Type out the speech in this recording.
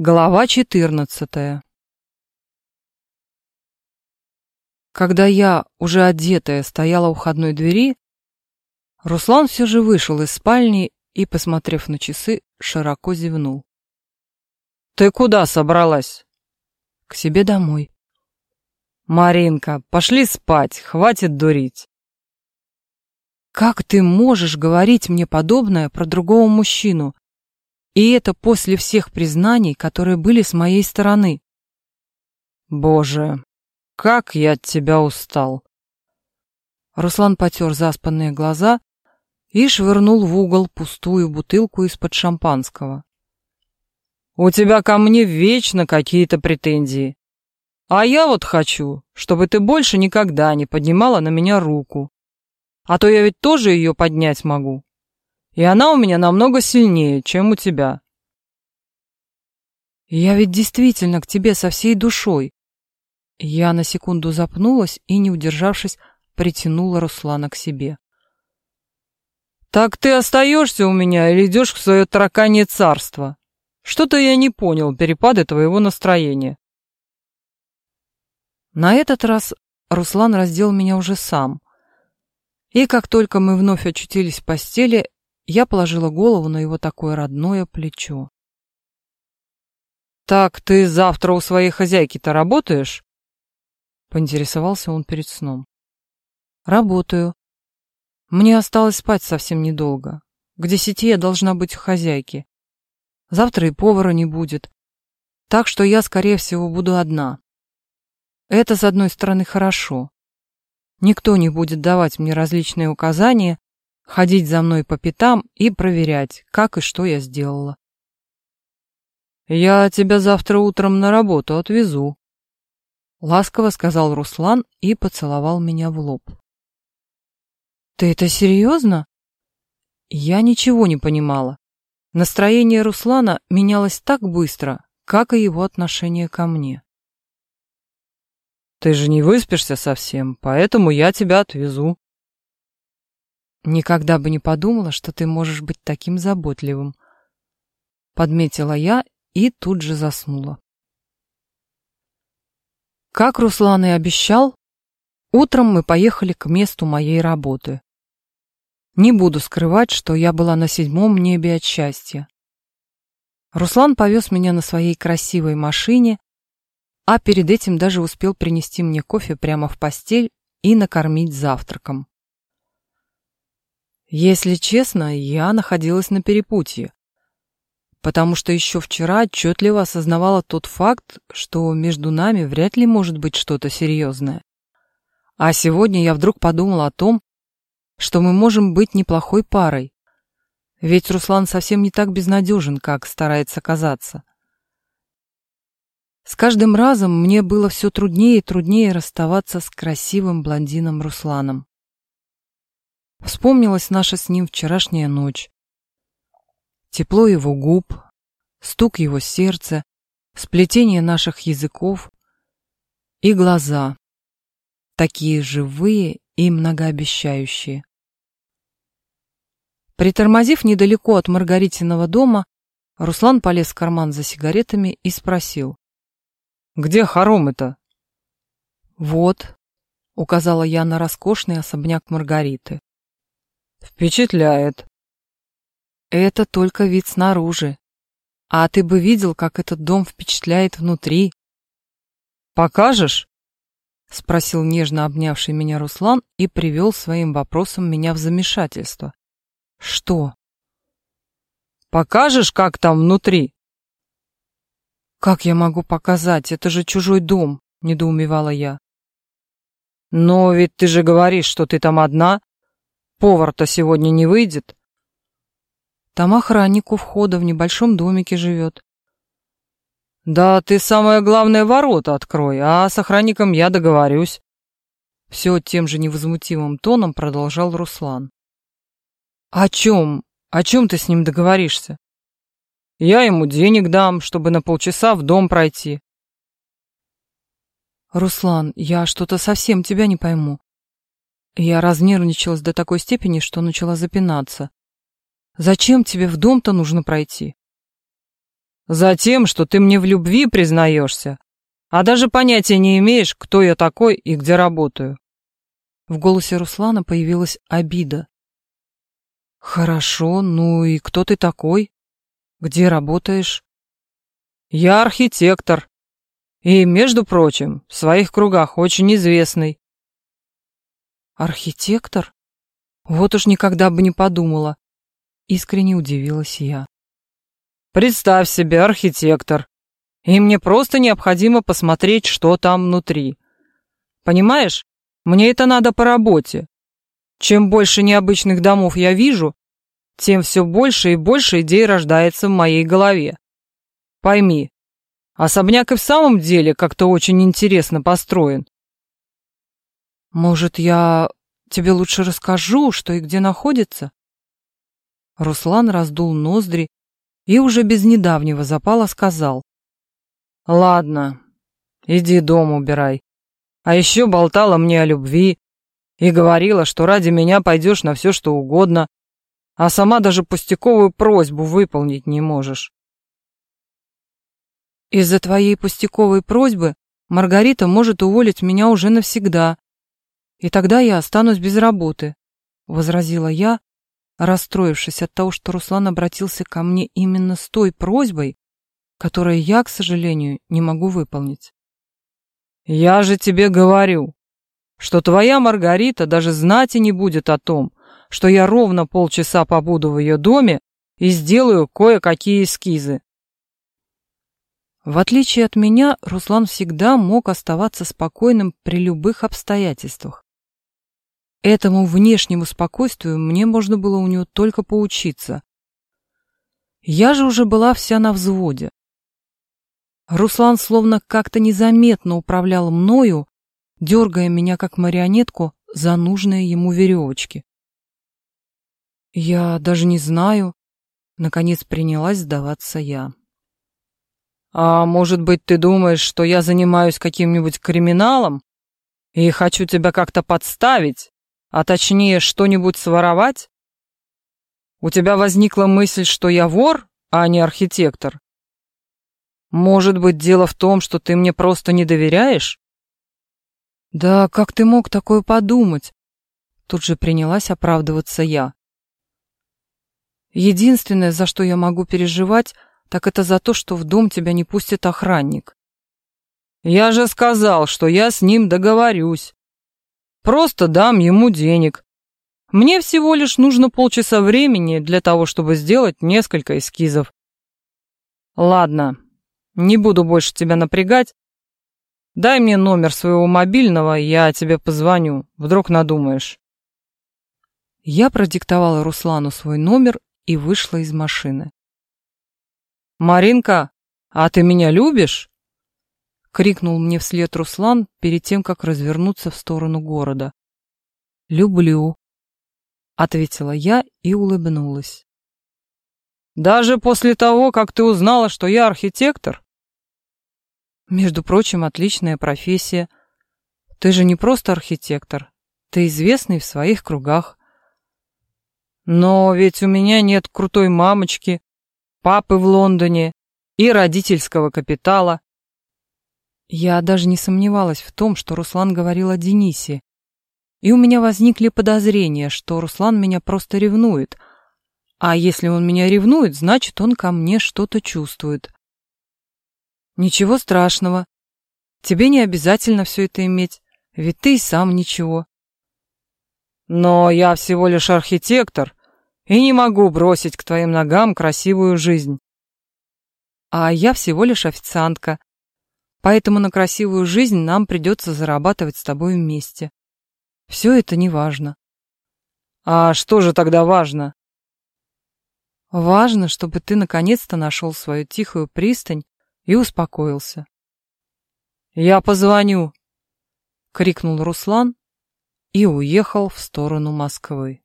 Глава 14. Когда я, уже одетая, стояла у входной двери, Руслан все же вышел из спальни и, посмотрев на часы, широко зевнул. «Ты куда собралась?» «К себе домой». «Маринка, пошли спать, хватит дурить». «Как ты можешь говорить мне подобное про другого мужчину?» И это после всех признаний, которые были с моей стороны. Боже, как я от тебя устал. Руслан потер заспанные глаза и швырнул в угол пустую бутылку из-под шампанского. У тебя ко мне вечно какие-то претензии. А я вот хочу, чтобы ты больше никогда не поднимала на меня руку. А то я ведь тоже ее поднять могу. И она у меня намного сильнее, чем у тебя. Я ведь действительно к тебе со всей душой. Я на секунду запнулась и, не удержавшись, притянула Руслана к себе. Так ты остаешься у меня или идешь в свое тараканье царство? Что-то я не понял перепады твоего настроения. На этот раз Руслан раздел меня уже сам. И как только мы вновь очутились в постели, я положила голову на его такое родное плечо. «Так ты завтра у своей хозяйки-то работаешь?» Поинтересовался он перед сном. «Работаю. Мне осталось спать совсем недолго. К десяти я должна быть у хозяйки. Завтра и повара не будет. Так что я, скорее всего, буду одна. Это, с одной стороны, хорошо. Никто не будет давать мне различные указания, ходить за мной по пятам и проверять, как и что я сделала. «Я тебя завтра утром на работу отвезу», — ласково сказал Руслан и поцеловал меня в лоб. «Ты это серьезно?» Я ничего не понимала. Настроение Руслана менялось так быстро, как и его отношение ко мне. «Ты же не выспишься совсем, поэтому я тебя отвезу», Никогда бы не подумала, что ты можешь быть таким заботливым. Подметила я и тут же заснула. Как Руслан и обещал, утром мы поехали к месту моей работы. Не буду скрывать, что я была на седьмом небе от счастья. Руслан повез меня на своей красивой машине, а перед этим даже успел принести мне кофе прямо в постель и накормить завтраком. Если честно, я находилась на перепутье, потому что еще вчера отчетливо осознавала тот факт, что между нами вряд ли может быть что-то серьезное. А сегодня я вдруг подумала о том, что мы можем быть неплохой парой. Ведь Руслан совсем не так безнадежен, как старается казаться. С каждым разом мне было все труднее и труднее расставаться с красивым блондином Русланом. Вспомнилась наша с ним вчерашняя ночь. Тепло его губ, стук его сердца, сплетение наших языков и глаза, такие живые и многообещающие. Притормозив недалеко от Маргаритиного дома, Руслан полез в карман за сигаретами и спросил. «Где хоромы-то?» «Вот», — указала я на роскошный особняк Маргариты. Впечатляет. Это только вид снаружи. А ты бы видел, как этот дом впечатляет внутри. Покажешь? Спросил нежно обнявший меня Руслан и привел своим вопросом меня в замешательство. Что? Покажешь, как там внутри? Как я могу показать? Это же чужой дом, недоумевала я. Но ведь ты же говоришь, что ты там одна. Повар-то сегодня не выйдет. Там охранник у входа в небольшом домике живет. Да ты самое главное ворота открой, а с охранником я договорюсь. Все тем же невозмутимым тоном продолжал Руслан. О чем? О чем ты с ним договоришься? Я ему денег дам, чтобы на полчаса в дом пройти. Руслан, я что-то совсем тебя не пойму. Я разнервничалась до такой степени, что начала запинаться. «Зачем тебе в дом-то нужно пройти?» Затем, что ты мне в любви признаешься, а даже понятия не имеешь, кто я такой и где работаю. В голосе Руслана появилась обида. Хорошо, ну и кто ты такой? Где работаешь? Я архитектор. И, между прочим, в своих кругах очень известный. Архитектор? Вот уж никогда бы не подумала. Искренне удивилась я. Представь себе, архитектор. И мне просто необходимо посмотреть, что там внутри. Понимаешь, мне это надо по работе. Чем больше необычных домов я вижу, тем все больше и больше идей рождается в моей голове. Пойми, особняк и в самом деле как-то очень интересно построен. Может, я тебе лучше расскажу, что и где находится? Руслан раздул ноздри и уже без недавнего запала сказал. Ладно, иди дом убирай. А еще болтала мне о любви и говорила, что ради меня пойдешь на все, что угодно, а сама даже пустяковую просьбу выполнить не можешь. Из-за твоей пустяковой просьбы Маргарита может уволить меня уже навсегда, и тогда я останусь без работы, — возразила я, расстроившись от того, что Руслан обратился ко мне именно с той просьбой, которую я, к сожалению, не могу выполнить. «Я же тебе говорю, что твоя Маргарита даже знать и не будет о том, что я ровно полчаса побуду в ее доме и сделаю кое-какие эскизы. В отличие от меня, Руслан всегда мог оставаться спокойным при любых обстоятельствах. Этому внешнему спокойствию мне можно было у него только поучиться. Я же уже была вся на взводе. Руслан словно как-то незаметно управлял мною, дергая меня как марионетку за нужные ему веревочки. Я даже не знаю. Наконец принялась сдаваться я. А может быть, ты думаешь, что я занимаюсь каким-нибудь криминалом и хочу тебя как-то подставить, а точнее что-нибудь своровать? У тебя возникла мысль, что я вор, а не архитектор? Может быть, дело в том, что ты мне просто не доверяешь? Да как ты мог такое подумать? Тут же принялась оправдываться я. Единственное, за что я могу переживать, так это за то, что в дом тебя не пустит охранник. Я же сказал, что я с ним договорюсь. Просто дам ему денег. Мне всего лишь нужно полчаса времени для того, чтобы сделать несколько эскизов. Ладно, не буду больше тебя напрягать. Дай мне номер своего мобильного, я тебе позвоню. Вдруг надумаешь. Я продиктовала Руслану свой номер и вышла из машины. «Маринка, а ты меня любишь?» — крикнул мне вслед Руслан перед тем, как развернуться в сторону города. «Люблю», — ответила я и улыбнулась. «Даже после того, как ты узнала, что я архитектор?» «Между прочим, отличная профессия. Ты же не просто архитектор, ты известный в своих кругах. Но ведь у меня нет крутой мамочки, папы в Лондоне и родительского капитала. Я даже не сомневалась в том, что Руслан говорил о Денисе. И у меня возникли подозрения, что Руслан меня просто ревнует. А если он меня ревнует, значит, он ко мне что-то чувствует. Ничего страшного. Тебе не обязательно все это иметь, ведь ты и сам ничего. Но я всего лишь архитектор, и не могу бросить к твоим ногам красивую жизнь. А я всего лишь официантка, поэтому на красивую жизнь нам придется зарабатывать с тобой вместе. Все это не важно. А что же тогда важно? Важно, чтобы ты наконец-то нашел свою тихую пристань и успокоился. «Я позвоню!» — крикнул Руслан и уехал в сторону Москвы.